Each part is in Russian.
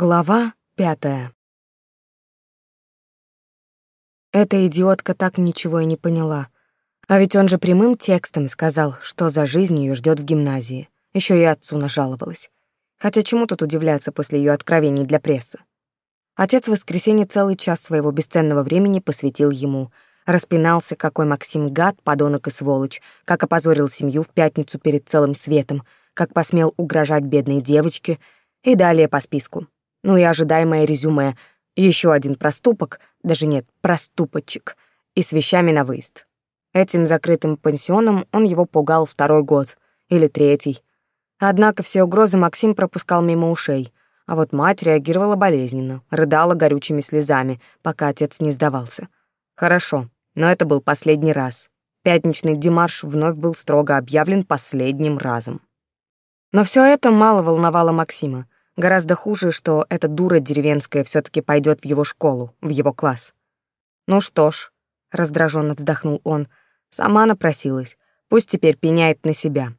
Глава пятая. Эта идиотка так ничего и не поняла. А ведь он же прямым текстом сказал, что за жизнь ее ждет в гимназии. Еще и отцу нажаловалась. Хотя чему тут удивляться после ее откровений для прессы? Отец в воскресенье целый час своего бесценного времени посвятил ему. Распинался, какой Максим гад, подонок и сволочь, как опозорил семью в пятницу перед целым светом, как посмел угрожать бедной девочке и далее по списку. Ну и ожидаемое резюме. Еще один проступок, даже нет, проступочек, и с вещами на выезд. Этим закрытым пансионом он его пугал второй год, или третий. Однако все угрозы Максим пропускал мимо ушей, а вот мать реагировала болезненно, рыдала горючими слезами, пока отец не сдавался. Хорошо, но это был последний раз. Пятничный демарш вновь был строго объявлен последним разом. Но все это мало волновало Максима. Гораздо хуже, что эта дура деревенская все таки пойдет в его школу, в его класс. Ну что ж, раздраженно вздохнул он, сама напросилась. Пусть теперь пеняет на себя.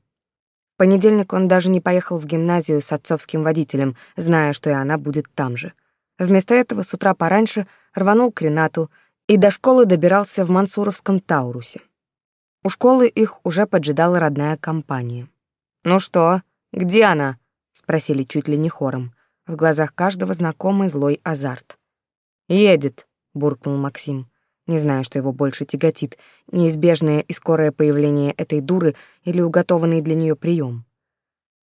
В понедельник он даже не поехал в гимназию с отцовским водителем, зная, что и она будет там же. Вместо этого с утра пораньше рванул к Ренату и до школы добирался в Мансуровском Таурусе. У школы их уже поджидала родная компания. «Ну что, где она?» Спросили чуть ли не хором. В глазах каждого знакомый злой азарт. «Едет», — буркнул Максим. Не знаю, что его больше тяготит, неизбежное и скорое появление этой дуры или уготованный для нее прием.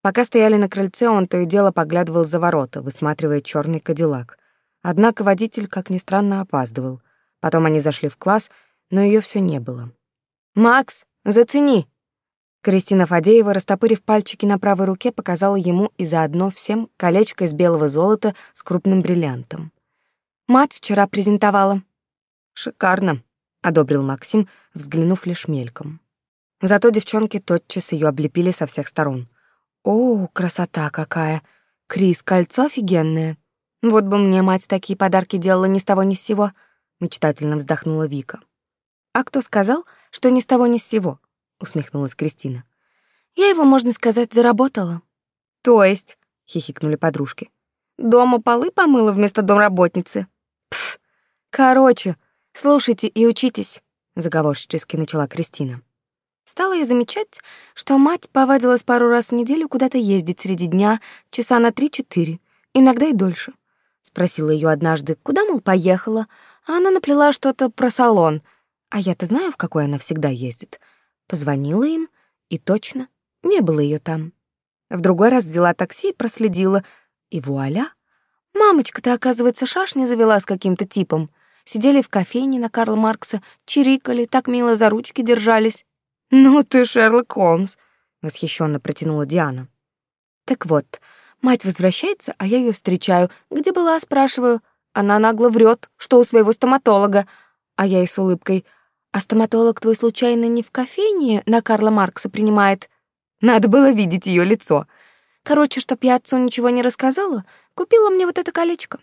Пока стояли на крыльце, он то и дело поглядывал за ворота, высматривая черный кадиллак. Однако водитель, как ни странно, опаздывал. Потом они зашли в класс, но ее все не было. «Макс, зацени!» Кристина Фадеева, растопырив пальчики на правой руке, показала ему и заодно всем колечко из белого золота с крупным бриллиантом. «Мать вчера презентовала». «Шикарно», — одобрил Максим, взглянув лишь мельком. Зато девчонки тотчас ее облепили со всех сторон. «О, красота какая! Крис, кольцо офигенное! Вот бы мне мать такие подарки делала ни с того ни с сего!» — мечтательно вздохнула Вика. «А кто сказал, что ни с того ни с сего?» Усмехнулась Кристина. Я его, можно сказать, заработала. То есть, хихикнули подружки. Дома полы помыла вместо домработницы. Пф. Короче, слушайте и учитесь, заговорщически начала Кристина. Стала я замечать, что мать повадилась пару раз в неделю куда-то ездить среди дня, часа на три-четыре, иногда и дольше. Спросила ее однажды, куда, мол, поехала, а она наплела что-то про салон. А я-то знаю, в какой она всегда ездит — Позвонила им, и точно, не было ее там. В другой раз взяла такси и проследила, и вуаля! Мамочка-то, оказывается, шашни завела с каким-то типом. Сидели в кофейне на Карла Маркса, чирикали, так мило за ручки держались. «Ну ты, Шерлок Холмс!» — восхищенно протянула Диана. «Так вот, мать возвращается, а я ее встречаю. Где была, спрашиваю. Она нагло врет, что у своего стоматолога. А я ей с улыбкой. А стоматолог твой случайно не в кофейне на Карла Маркса принимает? Надо было видеть ее лицо. Короче, чтоб я отцу ничего не рассказала, купила мне вот это колечко.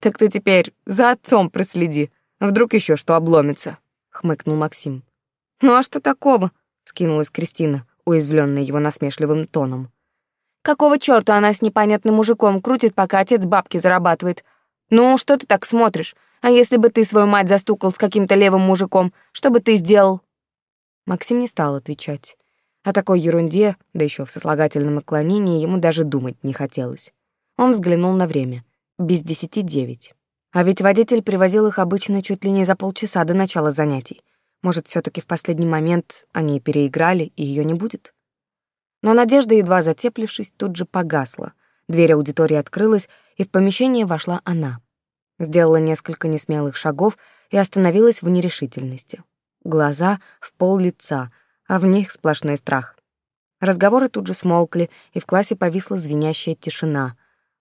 Так ты теперь за отцом проследи, вдруг еще что обломится, хмыкнул Максим. Ну а что такого? скинулась Кристина, уязвленная его насмешливым тоном. Какого чёрта она с непонятным мужиком крутит, пока отец бабки зарабатывает? Ну, что ты так смотришь? А если бы ты свою мать застукал с каким-то левым мужиком, что бы ты сделал?» Максим не стал отвечать. О такой ерунде, да еще в сослагательном наклонении, ему даже думать не хотелось. Он взглянул на время. Без десяти девять. А ведь водитель привозил их обычно чуть ли не за полчаса до начала занятий. Может, все таки в последний момент они переиграли, и ее не будет? Но надежда, едва затеплившись, тут же погасла. Дверь аудитории открылась, и в помещение вошла она — Сделала несколько несмелых шагов и остановилась в нерешительности. Глаза в пол лица, а в них сплошной страх. Разговоры тут же смолкли, и в классе повисла звенящая тишина.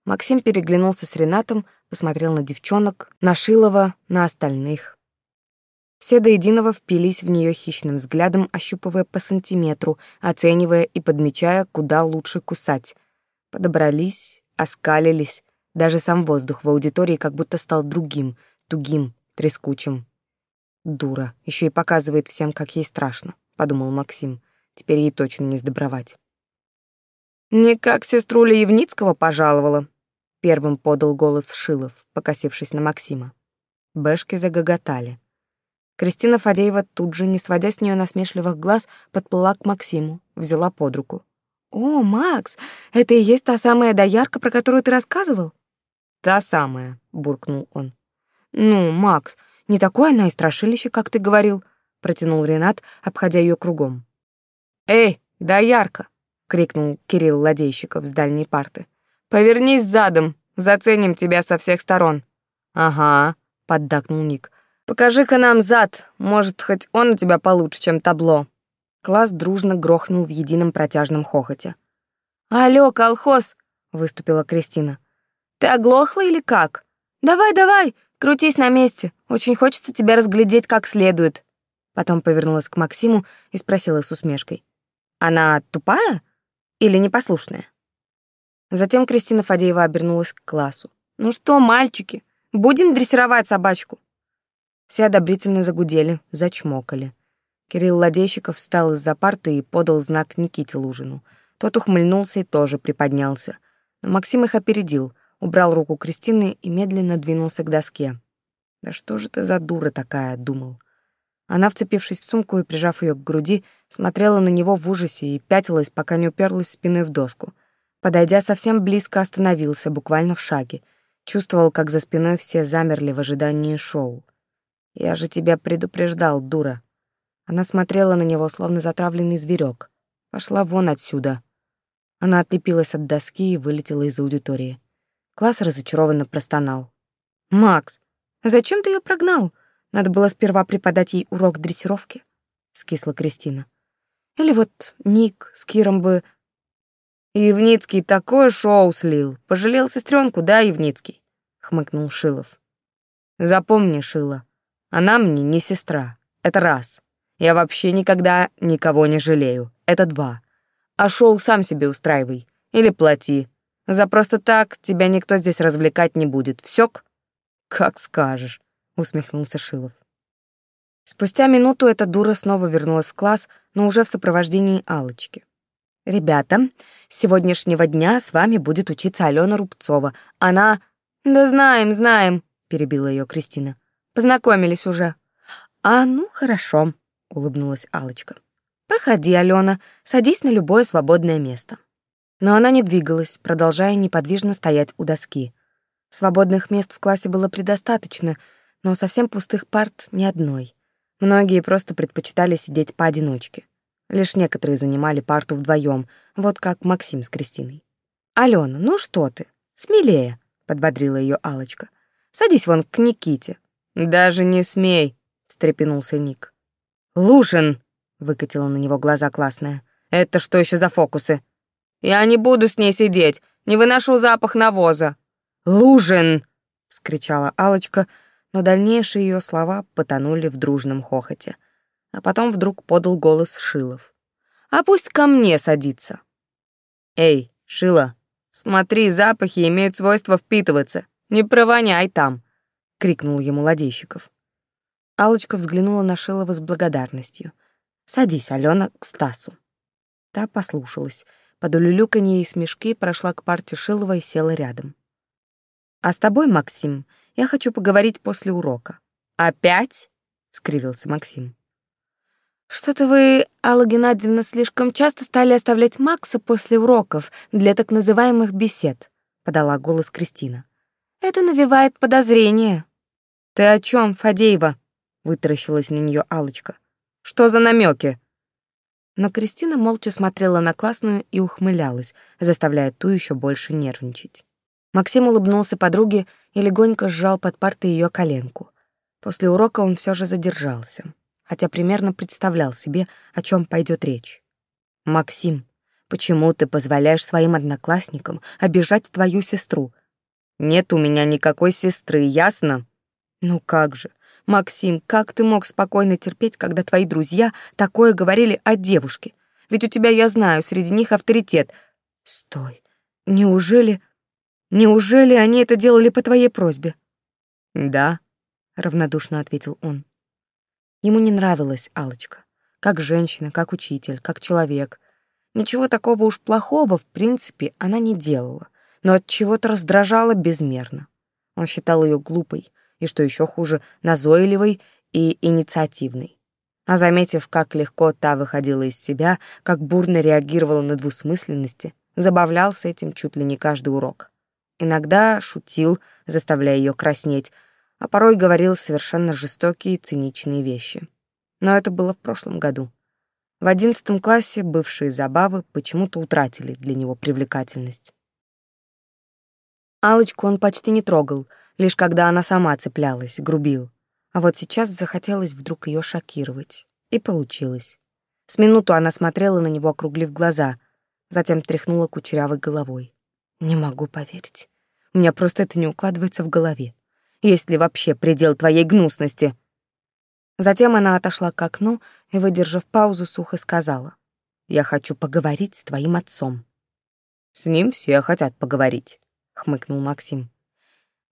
Максим переглянулся с Ренатом, посмотрел на девчонок, на Шилова, на остальных. Все до единого впились в нее хищным взглядом, ощупывая по сантиметру, оценивая и подмечая, куда лучше кусать. Подобрались, оскалились, даже сам воздух в аудитории как будто стал другим, тугим, трескучим. Дура, еще и показывает всем, как ей страшно, подумал Максим. Теперь ей точно не сдобровать. Не как сестру Евницкого пожаловала. Первым подал голос Шилов, покосившись на Максима. Бэшки загоготали. Кристина Фадеева тут же, не сводя с нее насмешливых глаз, подплыла к Максиму, взяла под руку. «О, Макс, это и есть та самая доярка, про которую ты рассказывал?» «Та самая», — буркнул он. «Ну, Макс, не такое она и страшилище, как ты говорил», — протянул Ренат, обходя ее кругом. «Эй, доярка!» — крикнул Кирилл Ладейщиков с дальней парты. «Повернись задом, заценим тебя со всех сторон». «Ага», — поддакнул Ник. «Покажи-ка нам зад, может, хоть он у тебя получше, чем табло». Класс дружно грохнул в едином протяжном хохоте. «Алло, колхоз!» — выступила Кристина. «Ты оглохла или как? Давай, давай, крутись на месте. Очень хочется тебя разглядеть как следует». Потом повернулась к Максиму и спросила с усмешкой. «Она тупая или непослушная?» Затем Кристина Фадеева обернулась к классу. «Ну что, мальчики, будем дрессировать собачку?» Все одобрительно загудели, зачмокали. Кирилл Ладейщиков встал из-за парты и подал знак Никите Лужину. Тот ухмыльнулся и тоже приподнялся. Но Максим их опередил, убрал руку Кристины и медленно двинулся к доске. «Да что же ты за дура такая?» — думал. Она, вцепившись в сумку и прижав ее к груди, смотрела на него в ужасе и пятилась, пока не уперлась спиной в доску. Подойдя совсем близко, остановился, буквально в шаге. Чувствовал, как за спиной все замерли в ожидании шоу. «Я же тебя предупреждал, дура». Она смотрела на него, словно затравленный зверек. «Пошла вон отсюда». Она отлепилась от доски и вылетела из аудитории. Класс разочарованно простонал. «Макс, зачем ты ее прогнал? Надо было сперва преподать ей урок дрессировки», — скисла Кристина. «Или вот Ник с Киром бы...» «Евницкий такое шоу слил. Пожалел сестренку, да, Евницкий?» — хмыкнул Шилов. «Запомни, Шила, она мне не сестра. Это раз. Я вообще никогда никого не жалею. Это два. А шоу сам себе устраивай. Или плати. За просто так тебя никто здесь развлекать не будет. Всёк? Как скажешь, усмехнулся Шилов. Спустя минуту эта дура снова вернулась в класс, но уже в сопровождении Алочки. «Ребята, с сегодняшнего дня с вами будет учиться Алена Рубцова. Она...» «Да знаем, знаем», — перебила ее Кристина. Познакомились уже. А ну хорошо, улыбнулась Алочка. Проходи, Алена, садись на любое свободное место. Но она не двигалась, продолжая неподвижно стоять у доски. Свободных мест в классе было предостаточно, но совсем пустых парт ни одной. Многие просто предпочитали сидеть поодиночке. Лишь некоторые занимали парту вдвоем, вот как Максим с Кристиной. «Алена, ну что ты? Смелее!» — подбодрила ее Алочка. «Садись вон к Никите, «Даже не смей!» — встрепенулся Ник. «Лужин!» — выкатила на него глаза классная. «Это что еще за фокусы?» «Я не буду с ней сидеть, не выношу запах навоза!» «Лужин!» — вскричала алочка но дальнейшие ее слова потонули в дружном хохоте. А потом вдруг подал голос Шилов. «А пусть ко мне садится!» «Эй, Шила, смотри, запахи имеют свойство впитываться, не провоняй там!» — крикнул ему Ладейщиков. Алочка взглянула на Шилова с благодарностью. «Садись, Алена, к Стасу». Та послушалась. Под улюлюканье и смешки прошла к парте Шилова и села рядом. «А с тобой, Максим, я хочу поговорить после урока». «Опять?» — скривился Максим. «Что-то вы, Алла Геннадьевна, слишком часто стали оставлять Макса после уроков для так называемых бесед», — подала голос Кристина. Это навевает подозрение. Ты о чем, Фадеева? Вытаращилась на нее Алочка. Что за намеки? Но Кристина молча смотрела на классную и ухмылялась, заставляя ту еще больше нервничать. Максим улыбнулся подруге и легонько сжал под партой ее коленку. После урока он все же задержался, хотя примерно представлял себе, о чем пойдет речь. «Максим, почему ты позволяешь своим одноклассникам обижать твою сестру, нет у меня никакой сестры, ясно? Ну как же, Максим, как ты мог спокойно терпеть, когда твои друзья такое говорили о девушке? Ведь у тебя, я знаю, среди них авторитет. Стой. Неужели... Неужели они это делали по твоей просьбе? Да, равнодушно ответил он. Ему не нравилась Алочка. Как женщина, как учитель, как человек. Ничего такого уж плохого, в принципе, она не делала но от чего-то раздражала безмерно. Он считал ее глупой и, что еще хуже, назойливой и инициативной. А заметив, как легко та выходила из себя, как бурно реагировала на двусмысленности, забавлялся этим чуть ли не каждый урок. Иногда шутил, заставляя ее краснеть, а порой говорил совершенно жестокие и циничные вещи. Но это было в прошлом году. В одиннадцатом классе бывшие забавы почему-то утратили для него привлекательность. Алочку он почти не трогал, лишь когда она сама цеплялась, грубил. А вот сейчас захотелось вдруг ее шокировать. И получилось. С минуту она смотрела на него, округлив глаза, затем тряхнула кучерявой головой. «Не могу поверить. У меня просто это не укладывается в голове. Есть ли вообще предел твоей гнусности?» Затем она отошла к окну и, выдержав паузу, сухо сказала. «Я хочу поговорить с твоим отцом». «С ним все хотят поговорить», — хмыкнул Максим.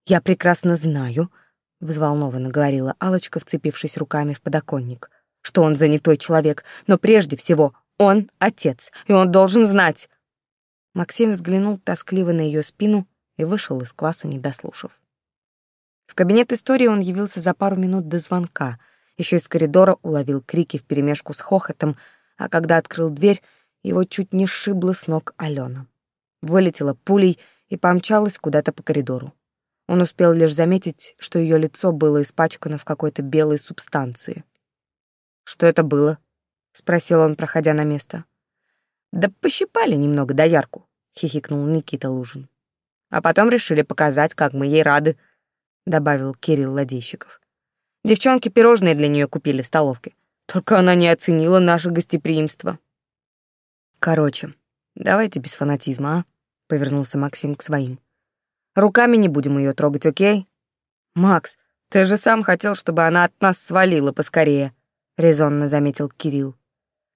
«Я прекрасно знаю», — взволнованно говорила Алочка, вцепившись руками в подоконник, «что он занятой человек, но прежде всего он отец, и он должен знать». Максим взглянул тоскливо на ее спину и вышел из класса, не дослушав. В кабинет истории он явился за пару минут до звонка — еще из коридора уловил крики вперемешку с хохотом, а когда открыл дверь, его чуть не сшибло с ног Алена. Вылетела пулей и помчалась куда-то по коридору. Он успел лишь заметить, что ее лицо было испачкано в какой-то белой субстанции. «Что это было?» — спросил он, проходя на место. «Да пощипали немного доярку», — хихикнул Никита Лужин. «А потом решили показать, как мы ей рады», — добавил Кирилл Ладейщиков. Девчонки пирожные для нее купили в столовке. Только она не оценила наше гостеприимство. Короче, давайте без фанатизма, а? Повернулся Максим к своим. Руками не будем ее трогать, окей? Макс, ты же сам хотел, чтобы она от нас свалила поскорее, резонно заметил Кирилл.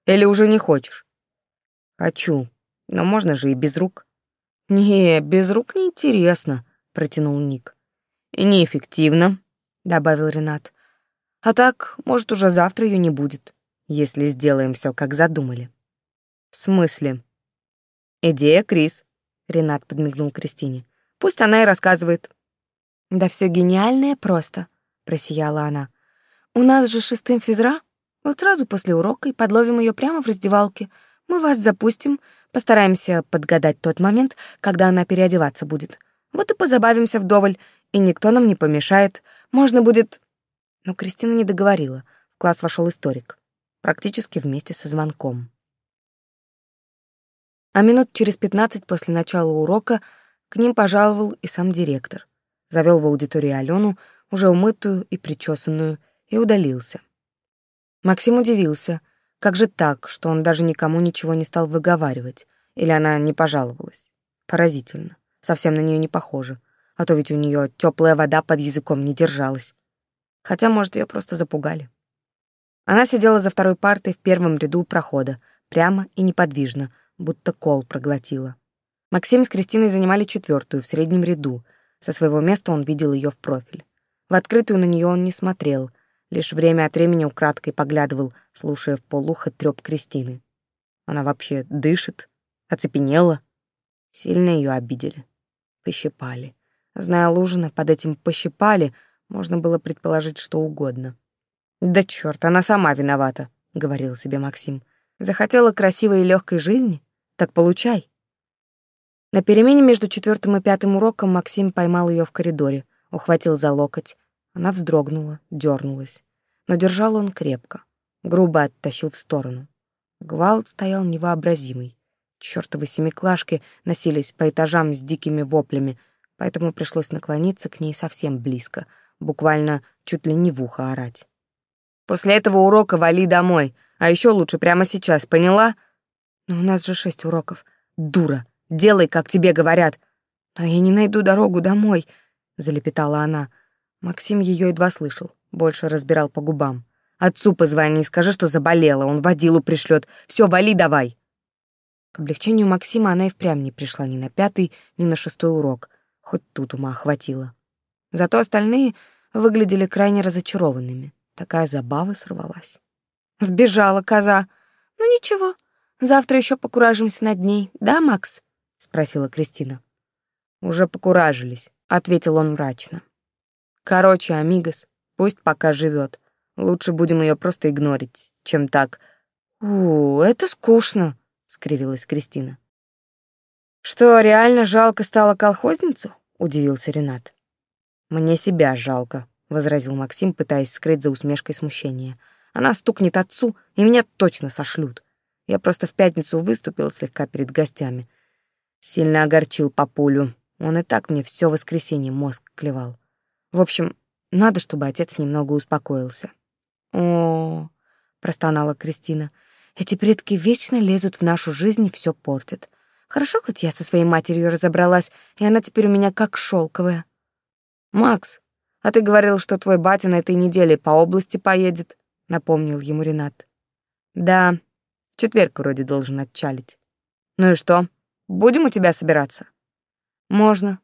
Или уже не хочешь? Хочу, но можно же и без рук. Не, без рук неинтересно, протянул Ник. И неэффективно, добавил Ренат. А так, может, уже завтра ее не будет, если сделаем все, как задумали. В смысле? Идея Крис. Ренат подмигнул Кристине. Пусть она и рассказывает. Да все гениальное просто, просияла она. У нас же шестым физра. Вот сразу после урока и подловим ее прямо в раздевалке. Мы вас запустим, постараемся подгадать тот момент, когда она переодеваться будет. Вот и позабавимся вдоволь, и никто нам не помешает. Можно будет но Кристина не договорила. В класс вошел историк. Практически вместе со звонком. А минут через пятнадцать после начала урока к ним пожаловал и сам директор. Завел в аудиторию Алену, уже умытую и причесанную, и удалился. Максим удивился. Как же так, что он даже никому ничего не стал выговаривать? Или она не пожаловалась? Поразительно. Совсем на нее не похоже. А то ведь у нее теплая вода под языком не держалась. Хотя, может, ее просто запугали. Она сидела за второй партой в первом ряду прохода, прямо и неподвижно, будто кол проглотила. Максим с Кристиной занимали четвертую в среднем ряду. Со своего места он видел ее в профиль. В открытую на нее он не смотрел, лишь время от времени украдкой поглядывал, слушая в полухо трёп Кристины. Она вообще дышит, оцепенела. Сильно ее обидели. Пощипали. Зная Лужина, под этим «пощипали» Можно было предположить что угодно. «Да чёрт, она сама виновата», — говорил себе Максим. «Захотела красивой и легкой жизни? Так получай». На перемене между четвертым и пятым уроком Максим поймал ее в коридоре, ухватил за локоть. Она вздрогнула, дернулась. Но держал он крепко. Грубо оттащил в сторону. Гвалт стоял невообразимый. Чёртовы семиклашки носились по этажам с дикими воплями, поэтому пришлось наклониться к ней совсем близко — буквально чуть ли не в ухо орать. «После этого урока вали домой, а еще лучше прямо сейчас, поняла?» «Но у нас же шесть уроков. Дура, делай, как тебе говорят». «Но я не найду дорогу домой», — залепетала она. Максим ее едва слышал, больше разбирал по губам. «Отцу позвони, скажи, что заболела, он водилу пришлет. Все, вали давай!» К облегчению Максима она и впрямь не пришла ни на пятый, ни на шестой урок, хоть тут ума хватило. Зато остальные выглядели крайне разочарованными. Такая забава сорвалась. Сбежала коза. Ну ничего, завтра еще покуражимся над ней, да, Макс? Спросила Кристина. Уже покуражились, ответил он мрачно. Короче, амигос, пусть пока живет. Лучше будем ее просто игнорить, чем так. У, это скучно, скривилась Кристина. Что, реально жалко стало колхозницу? удивился Ренат. Мне себя жалко, возразил Максим, пытаясь скрыть за усмешкой смущение. Она стукнет отцу, и меня точно сошлют. Я просто в пятницу выступил слегка перед гостями. Сильно огорчил папулю. Он и так мне все воскресенье мозг клевал. В общем, надо, чтобы отец немного успокоился. О, простонала Кристина. Эти предки вечно лезут в нашу жизнь и все портят. Хорошо, хоть я со своей матерью разобралась, и она теперь у меня как шелковая. Макс, а ты говорил, что твой батя на этой неделе по области поедет, напомнил ему Ренат. Да, в четверг вроде должен отчалить. Ну и что? Будем у тебя собираться? Можно.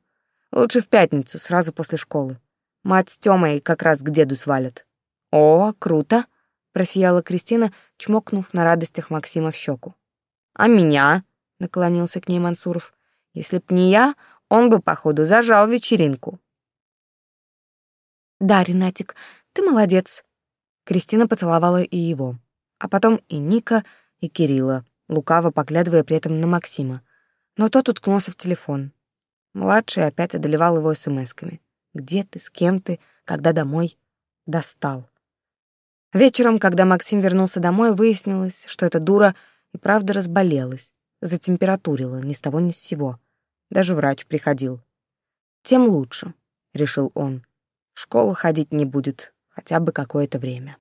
Лучше в пятницу, сразу после школы. Мать с Тёмой как раз к деду свалят. «О, круто!» — просияла Кристина, чмокнув на радостях Максима в щеку. «А меня?» — наклонился к ней Мансуров. «Если б не я, он бы, походу, зажал вечеринку». «Да, Ренатик, ты молодец». Кристина поцеловала и его, а потом и Ника, и Кирилла, лукаво поглядывая при этом на Максима. Но тот уткнулся в телефон. Младший опять одолевал его смс-ками. «Где ты? С кем ты? Когда домой?» Достал. Вечером, когда Максим вернулся домой, выяснилось, что эта дура и правда разболелась, затемпературила ни с того ни с сего. Даже врач приходил. Тем лучше, решил он. В школу ходить не будет хотя бы какое-то время.